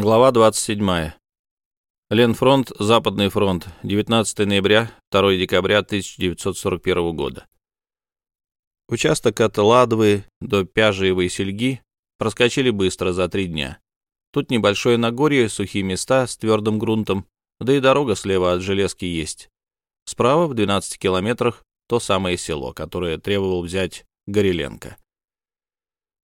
Глава 27. Ленфронт, Западный фронт, 19 ноября, 2 декабря 1941 года. Участок от Ладвы до Пяжиевой сельги проскочили быстро за три дня. Тут небольшое Нагорье, сухие места с твердым грунтом, да и дорога слева от железки есть. Справа, в 12 километрах, то самое село, которое требовал взять Гореленко.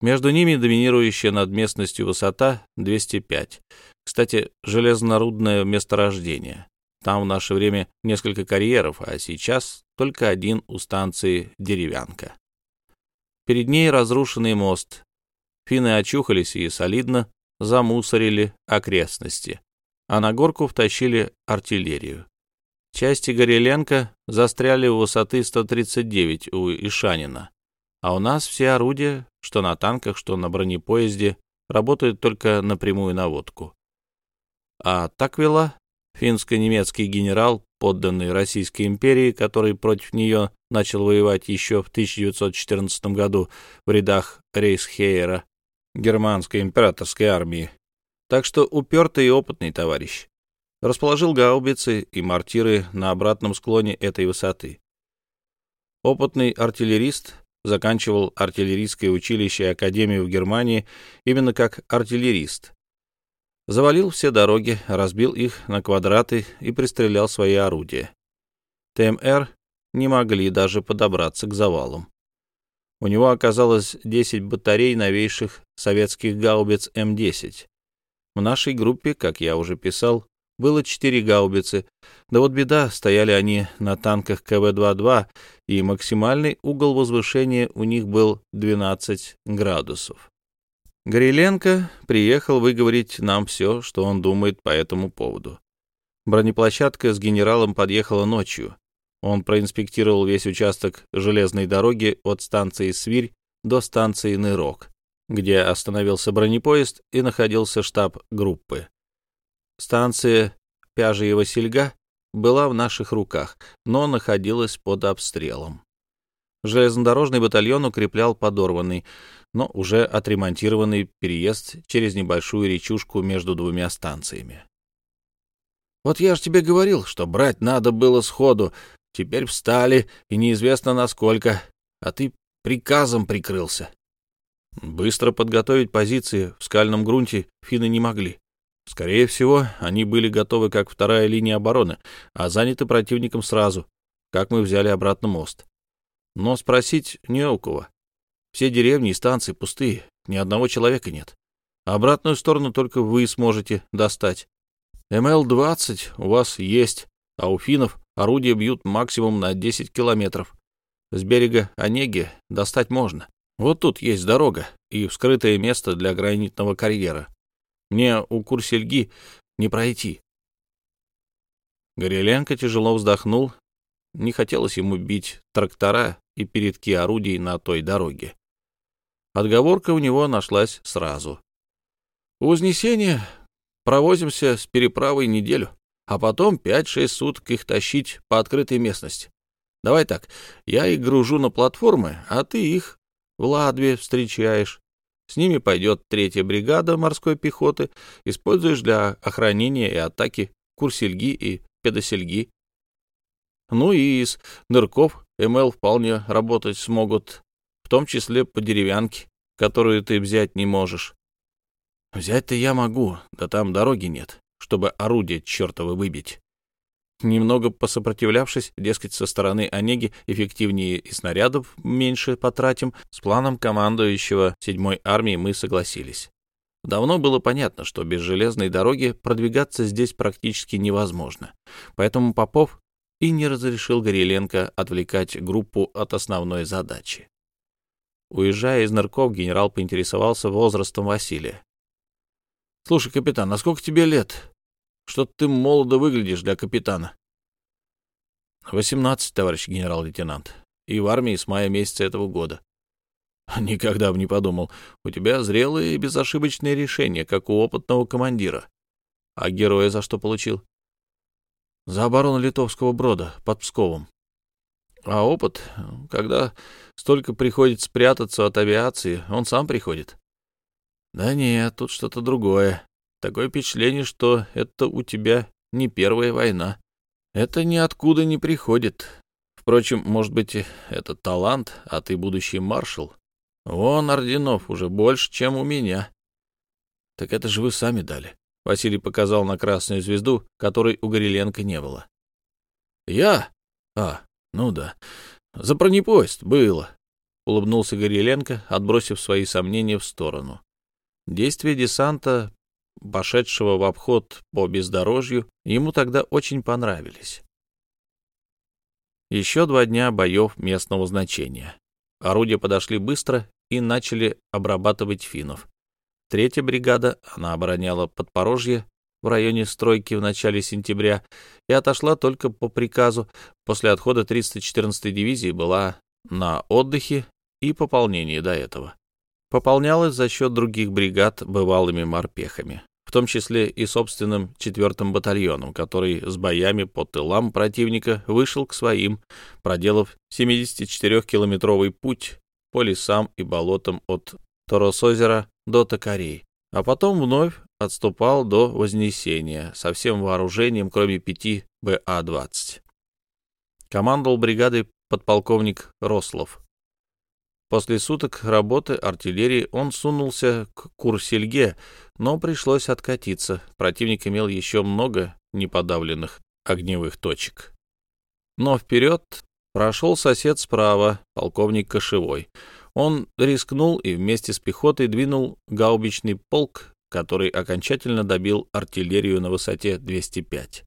Между ними доминирующая над местностью высота 205. Кстати, железнорудное месторождение. Там в наше время несколько карьеров, а сейчас только один у станции «Деревянка». Перед ней разрушенный мост. Финны очухались и солидно замусорили окрестности, а на горку втащили артиллерию. Части Гореленко застряли у высоты 139 у Ишанина, а у нас все орудия что на танках, что на бронепоезде, работают только напрямую наводку. А Таквила, финско-немецкий генерал, подданный Российской империи, который против нее начал воевать еще в 1914 году в рядах Рейсхейера, германской императорской армии. Так что упертый и опытный товарищ. Расположил гаубицы и мортиры на обратном склоне этой высоты. Опытный артиллерист заканчивал артиллерийское училище и академию в Германии именно как артиллерист. Завалил все дороги, разбил их на квадраты и пристрелял свои орудия. ТМР не могли даже подобраться к завалам. У него оказалось 10 батарей новейших советских гаубиц М-10. В нашей группе, как я уже писал, было четыре гаубицы, да вот беда, стояли они на танках КВ-22, и максимальный угол возвышения у них был 12 градусов. Гореленко приехал выговорить нам все, что он думает по этому поводу. Бронеплощадка с генералом подъехала ночью. Он проинспектировал весь участок железной дороги от станции Свирь до станции Нырок, где остановился бронепоезд и находился штаб группы. Станция Пяжьего сельга была в наших руках, но находилась под обстрелом. Железнодорожный батальон укреплял подорванный, но уже отремонтированный переезд через небольшую речушку между двумя станциями. «Вот я ж тебе говорил, что брать надо было сходу. Теперь встали, и неизвестно насколько, а ты приказом прикрылся». Быстро подготовить позиции в скальном грунте финны не могли. Скорее всего, они были готовы как вторая линия обороны, а заняты противником сразу, как мы взяли обратно мост. Но спросить не у кого. Все деревни и станции пустые, ни одного человека нет. Обратную сторону только вы сможете достать. МЛ-20 у вас есть, а у финнов орудия бьют максимум на 10 километров. С берега Онеги достать можно. Вот тут есть дорога и вскрытое место для гранитного карьера. Мне у Курсельги не пройти. Гореленко тяжело вздохнул. Не хотелось ему бить трактора и передки орудий на той дороге. Отговорка у него нашлась сразу. У провозимся с переправой неделю, а потом пять-шесть суток их тащить по открытой местности. Давай так, я их гружу на платформы, а ты их в Ладве встречаешь. С ними пойдет третья бригада морской пехоты, используешь для охранения и атаки курсельги и педосельги. Ну и из нырков МЛ вполне работать смогут, в том числе по деревянке, которую ты взять не можешь. Взять-то я могу, да там дороги нет, чтобы орудие чертово выбить. Немного посопротивлявшись, дескать, со стороны Онеги эффективнее и снарядов меньше потратим, с планом командующего седьмой армии мы согласились. Давно было понятно, что без железной дороги продвигаться здесь практически невозможно. Поэтому Попов и не разрешил Гореленко отвлекать группу от основной задачи. Уезжая из Нырков, генерал поинтересовался возрастом Василия. — Слушай, капитан, а сколько тебе лет? Что ты молодо выглядишь для капитана. — Восемнадцать, товарищ генерал-лейтенант. И в армии с мая месяца этого года. — Никогда бы не подумал. У тебя зрелое и безошибочное решение, как у опытного командира. А героя за что получил? — За оборону литовского брода под Псковом. А опыт, когда столько приходится спрятаться от авиации, он сам приходит. — Да нет, тут что-то другое. Такое впечатление, что это у тебя не первая война. Это ниоткуда не приходит. Впрочем, может быть, это талант, а ты будущий маршал. Вон орденов уже больше, чем у меня. Так это же вы сами дали. Василий показал на красную звезду, которой у Гореленко не было. Я? А, ну да. За бронепоезд было. Улыбнулся Гореленко, отбросив свои сомнения в сторону. Действия десанта, пошедшего в обход по бездорожью, ему тогда очень понравились. Еще два дня боев местного значения. Орудия подошли быстро и начали обрабатывать финнов. Третья бригада, она обороняла Подпорожье в районе стройки в начале сентября и отошла только по приказу. После отхода 314-й дивизии была на отдыхе и пополнении до этого. Пополнялась за счет других бригад бывалыми морпехами, в том числе и собственным 4-м батальоном, который с боями по тылам противника вышел к своим, проделав 74-километровый путь по лесам и болотам от Торосозера до Токарей, а потом вновь отступал до Вознесения со всем вооружением, кроме пяти БА-20. Командовал бригадой подполковник Рослов. После суток работы артиллерии он сунулся к Курсельге, но пришлось откатиться. Противник имел еще много неподавленных огневых точек. Но вперед прошел сосед справа, полковник Кошевой. Он рискнул и вместе с пехотой двинул гаубичный полк, который окончательно добил артиллерию на высоте 205.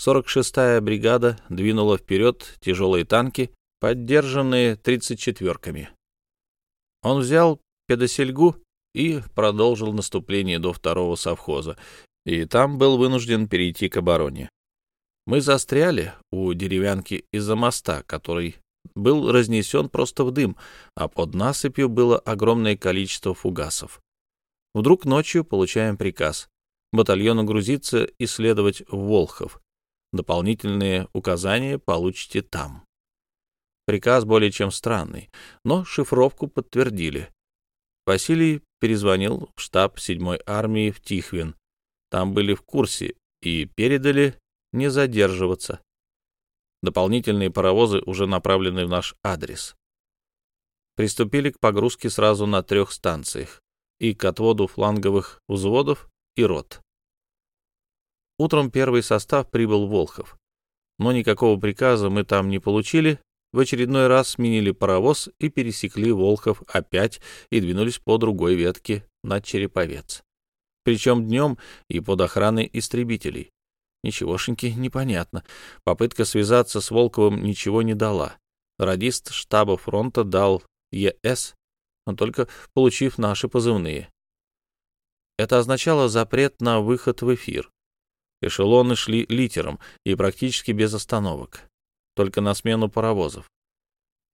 46-я бригада двинула вперед тяжелые танки, поддержанные 34-ками. Он взял Педосельгу и продолжил наступление до второго совхоза, и там был вынужден перейти к обороне. Мы застряли у деревянки из-за моста, который был разнесен просто в дым, а под насыпью было огромное количество фугасов. Вдруг ночью получаем приказ батальону грузиться и следовать в Волхов. Дополнительные указания получите там. Приказ более чем странный, но шифровку подтвердили. Василий перезвонил в штаб 7-й армии в Тихвин. Там были в курсе и передали не задерживаться. Дополнительные паровозы уже направлены в наш адрес. Приступили к погрузке сразу на трех станциях и к отводу фланговых взводов и рот. Утром первый состав прибыл Волхов, но никакого приказа мы там не получили, в очередной раз сменили паровоз и пересекли Волхов опять и двинулись по другой ветке на Череповец. Причем днем и под охраной истребителей. Ничегошеньки непонятно. Попытка связаться с Волковым ничего не дала. Радист штаба фронта дал ЕС, но только получив наши позывные. Это означало запрет на выход в эфир. Эшелоны шли литером и практически без остановок, только на смену паровозов.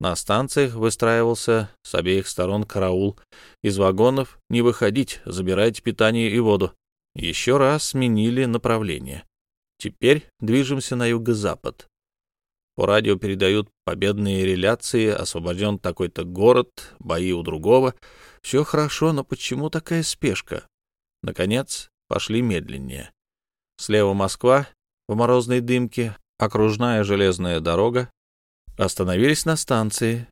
На станциях выстраивался с обеих сторон караул. Из вагонов не выходить, забирайте питание и воду. Еще раз сменили направление. Теперь движемся на юго-запад. По радио передают победные реляции, освобожден такой-то город, бои у другого. Все хорошо, но почему такая спешка? Наконец, пошли медленнее. Слева Москва, в морозной дымке, окружная железная дорога. Остановились на станции.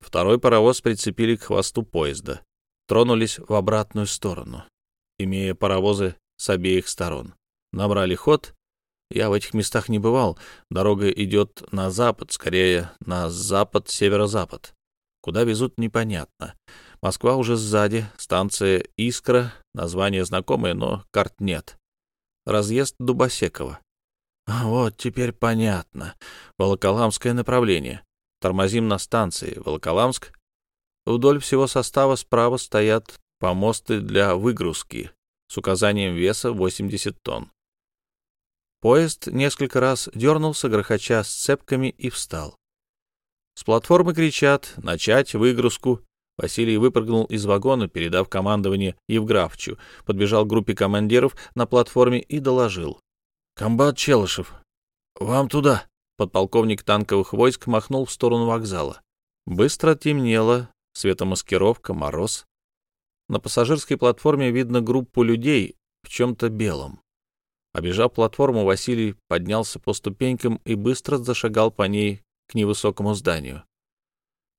Второй паровоз прицепили к хвосту поезда. Тронулись в обратную сторону, имея паровозы с обеих сторон. Набрали ход я в этих местах не бывал. Дорога идет на запад, скорее на запад-северо-запад. Куда везут, непонятно. Москва уже сзади, станция «Искра», название знакомое, но карт нет. Разъезд Дубосекова. А вот теперь понятно. Волоколамское направление. Тормозим на станции Волоколамск. Вдоль всего состава справа стоят помосты для выгрузки с указанием веса 80 тонн. Поезд несколько раз дернулся, грохоча сцепками, и встал. С платформы кричат «Начать выгрузку!». Василий выпрыгнул из вагона, передав командование Евграфчу, подбежал к группе командиров на платформе и доложил. «Комбат Челышев, вам туда!» Подполковник танковых войск махнул в сторону вокзала. Быстро темнело, светомаскировка, мороз. На пассажирской платформе видно группу людей, в чем-то белом. Обежав платформу, Василий поднялся по ступенькам и быстро зашагал по ней к невысокому зданию.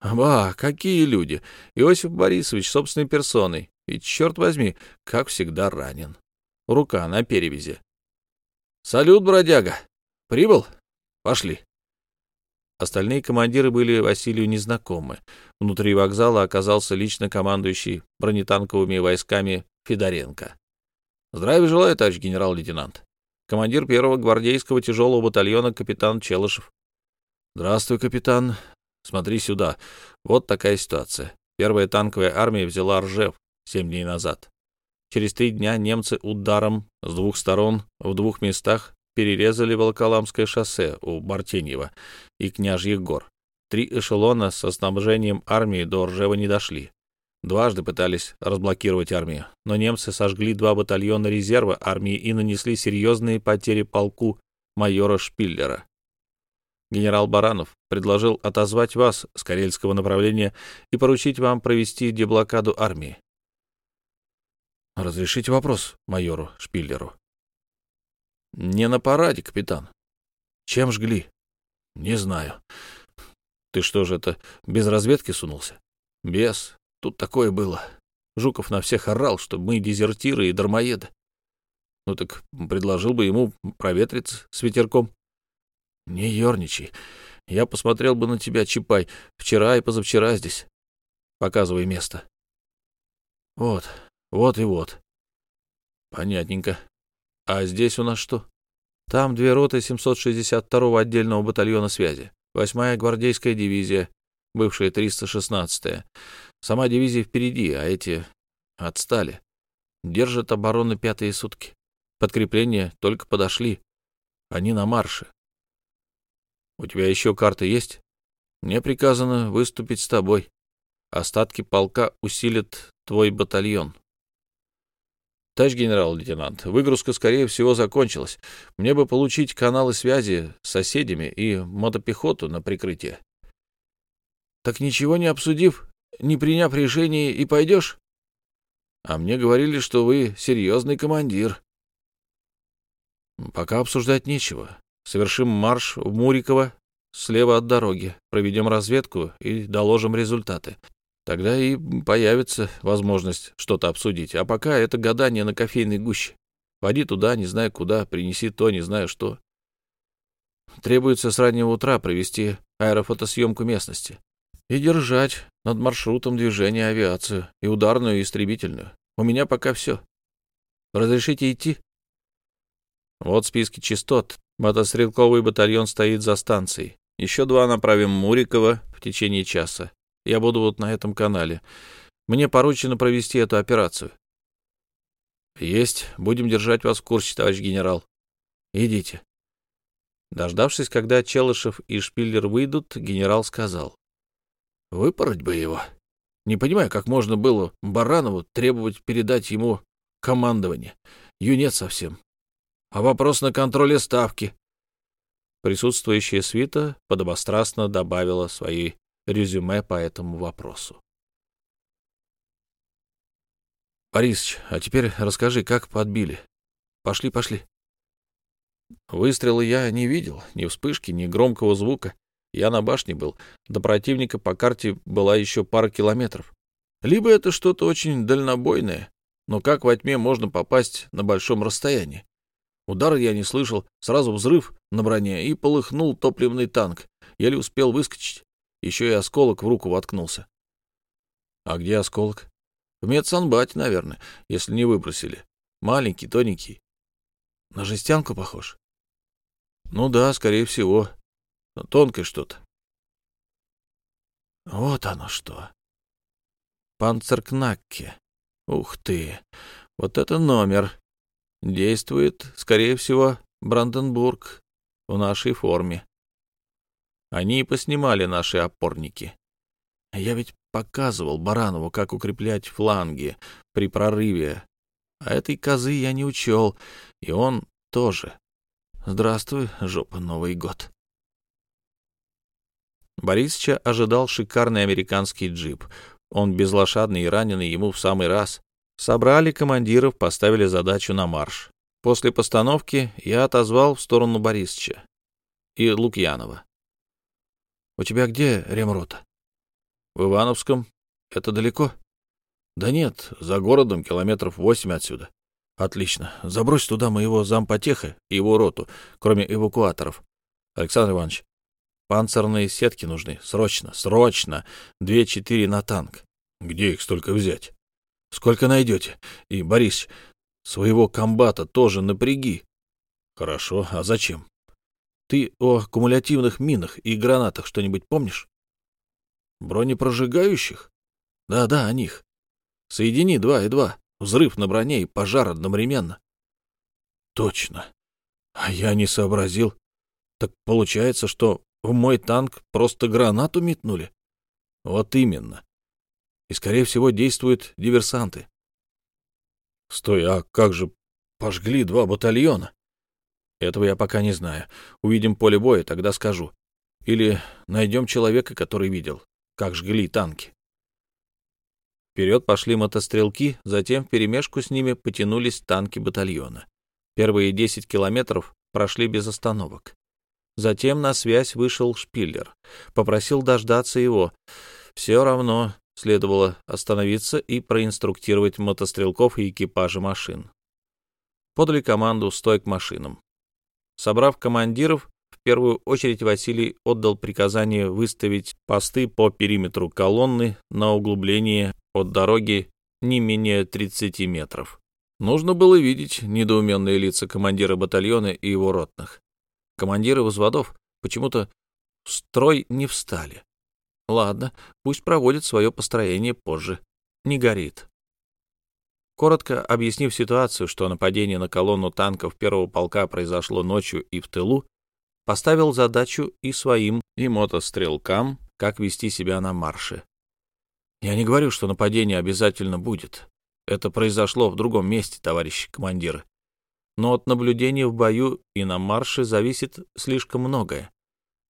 «Ба, какие люди! Иосиф Борисович собственной персоной. И, черт возьми, как всегда ранен. Рука на перевязи. «Салют, бродяга! Прибыл? Пошли!» Остальные командиры были Василию незнакомы. Внутри вокзала оказался лично командующий бронетанковыми войсками Федоренко. «Здравия желаю, товарищ генерал-лейтенант. Командир первого гвардейского тяжелого батальона капитан Челышев». «Здравствуй, капитан. Смотри сюда. Вот такая ситуация. Первая танковая армия взяла Ржев семь дней назад. Через три дня немцы ударом с двух сторон в двух местах перерезали Волоколамское шоссе у Бартеньева и Княжьих гор. Три эшелона со снабжением армии до Ржева не дошли. Дважды пытались разблокировать армию, но немцы сожгли два батальона резерва армии и нанесли серьезные потери полку майора Шпиллера. Генерал Баранов предложил отозвать вас с карельского направления и поручить вам провести деблокаду армии. Разрешите вопрос майору Шпиллеру. Не на параде, капитан. Чем жгли? Не знаю. Ты что же это, без разведки сунулся? Без. Тут такое было. Жуков на всех орал, что мы дезертиры и дармоеды. Ну так предложил бы ему проветриться с ветерком. Не ерничай. Я посмотрел бы на тебя, Чапай, вчера и позавчера здесь. Показывай место. Вот, вот и вот. Понятненько. А здесь у нас что? Там две роты 762-го отдельного батальона связи, 8-я гвардейская дивизия, бывшая 316-я. Сама дивизия впереди, а эти отстали. Держат оборону пятые сутки. Подкрепления только подошли. Они на марше. У тебя еще карты есть? Мне приказано выступить с тобой. Остатки полка усилят твой батальон. Товарищ генерал-лейтенант, выгрузка, скорее всего, закончилась. Мне бы получить каналы связи с соседями и мотопехоту на прикрытие. Так ничего не обсудив, не приняв решение, и пойдешь? А мне говорили, что вы серьезный командир. Пока обсуждать нечего. Совершим марш в Муриково, слева от дороги, проведем разведку и доложим результаты. Тогда и появится возможность что-то обсудить. А пока это гадание на кофейной гуще. Води туда, не знаю куда, принеси то, не знаю что. Требуется с раннего утра провести аэрофотосъемку местности и держать над маршрутом движения авиацию и ударную, и истребительную. У меня пока все. Разрешите идти? Вот списки частот. Мотострелковый батальон стоит за станцией. Еще два направим Мурикова в течение часа. Я буду вот на этом канале. Мне поручено провести эту операцию. Есть. Будем держать вас в курсе, товарищ генерал. Идите. Дождавшись, когда Челышев и Шпиллер выйдут, генерал сказал. Выпороть бы его. Не понимаю, как можно было Баранову требовать передать ему командование. Юнец совсем а вопрос на контроле ставки. Присутствующая свита подобострастно добавила свои резюме по этому вопросу. Борисыч, а теперь расскажи, как подбили. Пошли, пошли. Выстрела я не видел, ни вспышки, ни громкого звука. Я на башне был. До противника по карте была еще пара километров. Либо это что-то очень дальнобойное, но как во тьме можно попасть на большом расстоянии? Удара я не слышал, сразу взрыв на броне и полыхнул топливный танк. Еле успел выскочить. Еще и осколок в руку воткнулся. А где осколок? В медсанбате, наверное, если не выбросили. Маленький, тоненький. На жестянку похож? Ну да, скорее всего. Но тонкое что-то. Вот оно что. Панцеркнакке. Ух ты, вот это номер. Действует, скорее всего, Бранденбург в нашей форме. Они и поснимали наши опорники. Я ведь показывал Баранову, как укреплять фланги при прорыве. А этой козы я не учел, и он тоже. Здравствуй, жопа, Новый год. Борисыча ожидал шикарный американский джип. Он безлошадный и раненый ему в самый раз. Собрали командиров, поставили задачу на марш. После постановки я отозвал в сторону Борисовича и Лукьянова. — У тебя где ремрота? — В Ивановском. Это далеко? — Да нет, за городом километров восемь отсюда. — Отлично. Забрось туда моего зампотеха и его роту, кроме эвакуаторов. Александр Иванович, панцирные сетки нужны. Срочно, срочно. Две-четыре на танк. Где их столько взять? Сколько найдете? И, Борис, Своего комбата тоже напряги. Хорошо, а зачем? Ты о кумулятивных минах и гранатах что-нибудь помнишь? Бронепрожигающих? Да-да, о них. Соедини два и два. Взрыв на броне и пожар одновременно. Точно. А я не сообразил. Так получается, что в мой танк просто гранату метнули? Вот именно. И, скорее всего, действуют диверсанты. Стой, а как же пожгли два батальона? Этого я пока не знаю. Увидим поле боя, тогда скажу. Или найдем человека, который видел, как жгли танки. Вперед пошли мотострелки, затем вперемешку с ними потянулись танки батальона. Первые десять километров прошли без остановок. Затем на связь вышел Шпиллер. Попросил дождаться его. Все равно Следовало остановиться и проинструктировать мотострелков и экипажи машин. Подали команду «Стой к машинам». Собрав командиров, в первую очередь Василий отдал приказание выставить посты по периметру колонны на углубление от дороги не менее 30 метров. Нужно было видеть недоуменные лица командира батальона и его ротных. Командиры взводов почему-то в строй не встали. Ладно, пусть проводит свое построение позже. Не горит. Коротко объяснив ситуацию, что нападение на колонну танков первого полка произошло ночью и в тылу, поставил задачу и своим, и мотострелкам, как вести себя на марше. Я не говорю, что нападение обязательно будет. Это произошло в другом месте, товарищи командиры. Но от наблюдения в бою и на марше зависит слишком многое.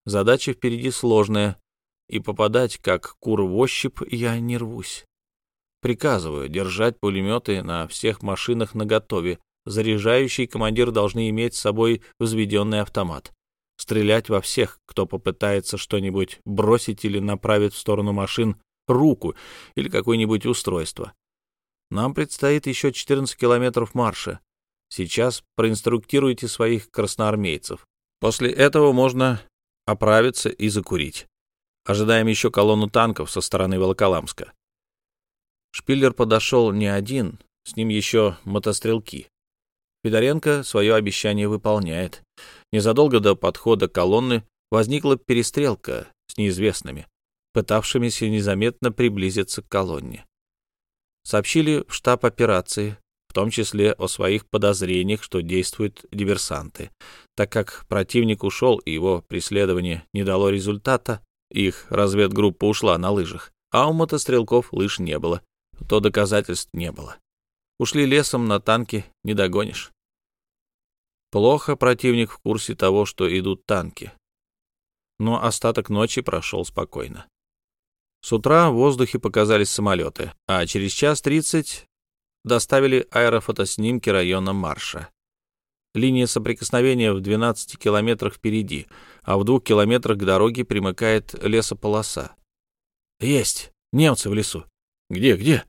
Задача впереди сложная, и попадать, как кур в ощупь, я не рвусь. Приказываю держать пулеметы на всех машинах наготове. Заряжающий командир должны иметь с собой взведенный автомат. Стрелять во всех, кто попытается что-нибудь бросить или направить в сторону машин руку или какое-нибудь устройство. Нам предстоит еще 14 километров марша. Сейчас проинструктируйте своих красноармейцев. После этого можно оправиться и закурить. Ожидаем еще колонну танков со стороны Волоколамска. Шпиллер подошел не один, с ним еще мотострелки. Федоренко свое обещание выполняет. Незадолго до подхода колонны возникла перестрелка с неизвестными, пытавшимися незаметно приблизиться к колонне. Сообщили в штаб операции, в том числе о своих подозрениях, что действуют диверсанты. Так как противник ушел и его преследование не дало результата, их разведгруппа ушла на лыжах, а у мотострелков лыж не было. То доказательств не было. Ушли лесом на танки, не догонишь. Плохо противник в курсе того, что идут танки. Но остаток ночи прошел спокойно. С утра в воздухе показались самолеты, а через час тридцать доставили аэрофотоснимки района марша. Линия соприкосновения в 12 километрах впереди, а в двух километрах к дороге примыкает лесополоса. Есть! Немцы в лесу. Где, где?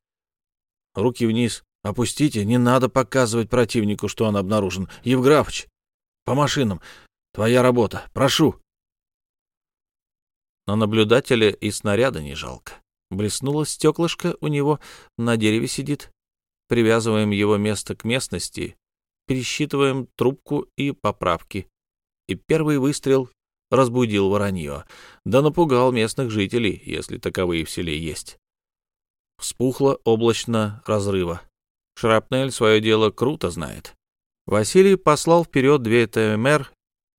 Руки вниз. Опустите, не надо показывать противнику, что он обнаружен. Евграфыч, по машинам. Твоя работа. Прошу. На наблюдателя и снаряда не жалко. Блеснуло стеклышко у него, на дереве сидит. Привязываем его место к местности пересчитываем трубку и поправки. И первый выстрел разбудил воронье, да напугал местных жителей, если таковые в селе есть. Вспухло облачно разрыва. Шрапнель свое дело круто знает. Василий послал вперед две ТМР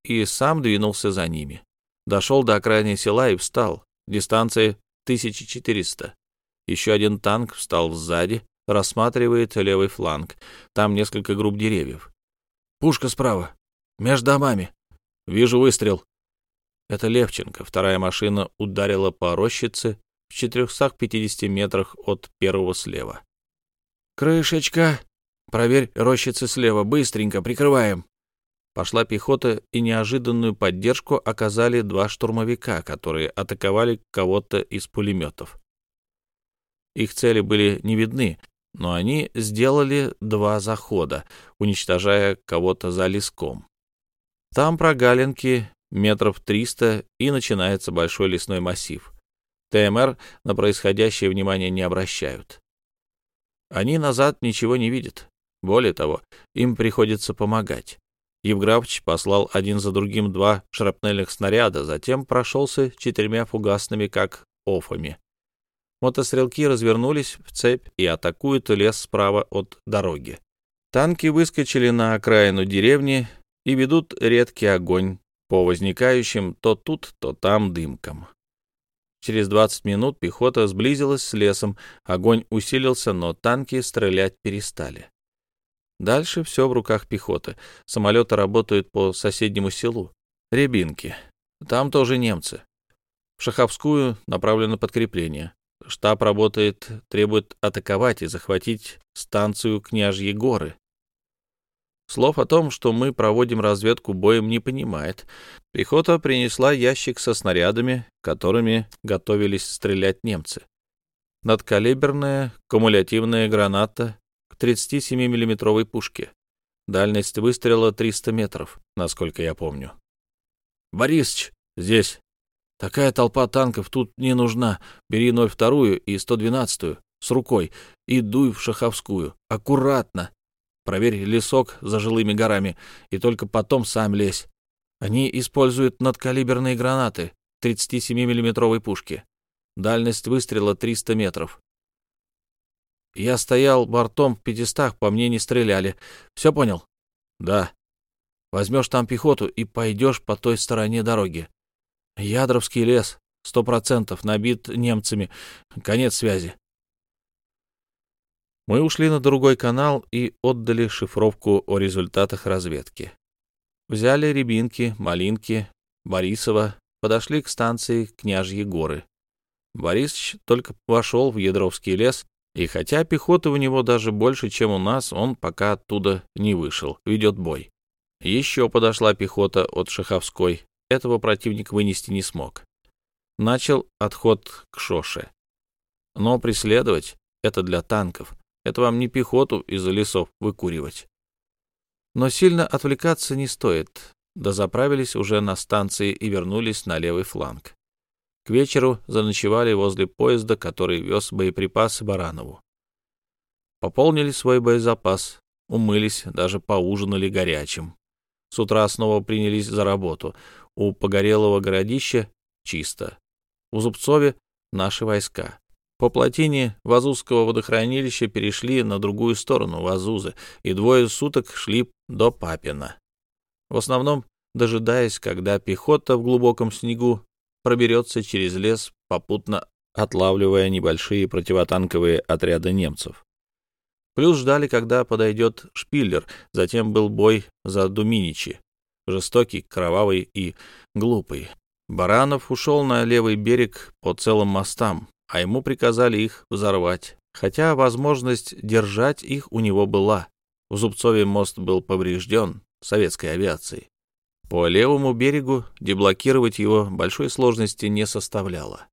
и сам двинулся за ними. Дошел до окраины села и встал. Дистанция 1400. Еще один танк встал сзади, рассматривает левый фланг. Там несколько групп деревьев. «Пушка справа. Между домами. Вижу выстрел». Это Левченко. Вторая машина ударила по рощице в 450 метрах от первого слева. «Крышечка! Проверь рощицы слева, быстренько, прикрываем!» Пошла пехота, и неожиданную поддержку оказали два штурмовика, которые атаковали кого-то из пулеметов. Их цели были не видны, но они сделали два захода, уничтожая кого-то за леском. Там прогалинки метров триста, и начинается большой лесной массив. ТМР на происходящее внимание не обращают. Они назад ничего не видят. Более того, им приходится помогать. Евграфович послал один за другим два шрапнельных снаряда, затем прошелся четырьмя фугасными, как офами. Мотострелки развернулись в цепь и атакуют лес справа от дороги. Танки выскочили на окраину деревни и ведут редкий огонь по возникающим то тут, то там дымкам. Через 20 минут пехота сблизилась с лесом, огонь усилился, но танки стрелять перестали. Дальше все в руках пехоты. Самолеты работают по соседнему селу. Рябинки. Там тоже немцы. В Шаховскую направлено подкрепление. Штаб работает, требует атаковать и захватить станцию Княжьи горы. Слов о том, что мы проводим разведку боем, не понимает. Пехота принесла ящик со снарядами, которыми готовились стрелять немцы. Надкалиберная кумулятивная граната 37 миллиметровой пушки. Дальность выстрела 300 метров, насколько я помню. «Борисыч, здесь. Такая толпа танков тут не нужна. Бери 02 и 112 с рукой и дуй в Шаховскую. Аккуратно. Проверь лесок за жилыми горами и только потом сам лезь. Они используют надкалиберные гранаты 37 миллиметровой пушки. Дальность выстрела 300 метров. Я стоял бортом в пятистах, по мне не стреляли. Все понял? Да. Возьмешь там пехоту и пойдешь по той стороне дороги. Ядровский лес, сто процентов, набит немцами. Конец связи. Мы ушли на другой канал и отдали шифровку о результатах разведки. Взяли Рябинки, Малинки, Борисова, подошли к станции Княжьи горы. Борисович только вошел в Ядровский лес, и хотя пехоты у него даже больше, чем у нас, он пока оттуда не вышел, ведет бой. Еще подошла пехота от Шаховской, этого противник вынести не смог. Начал отход к Шоше. Но преследовать — это для танков, это вам не пехоту из-за лесов выкуривать. Но сильно отвлекаться не стоит. Дозаправились уже на станции и вернулись на левый фланг. К вечеру заночевали возле поезда, который вез боеприпасы Баранову. Пополнили свой боезапас, умылись, даже поужинали горячим. С утра снова принялись за работу. У погорелого городища чисто. У Зубцове наши войска. По плотине Вазузского водохранилища перешли на другую сторону Вазузы и двое суток шли до Папина. В основном дожидаясь, когда пехота в глубоком снегу проберется через лес, попутно отлавливая небольшие противотанковые отряды немцев. Плюс ждали, когда подойдет Шпиллер, затем был бой за Думиничи, жестокий, кровавый и глупый. Баранов ушел на левый берег по целым мостам, а ему приказали их взорвать, хотя возможность держать их у него была. В Зубцове мост был поврежден советской авиацией. По левому берегу деблокировать его большой сложности не составляло.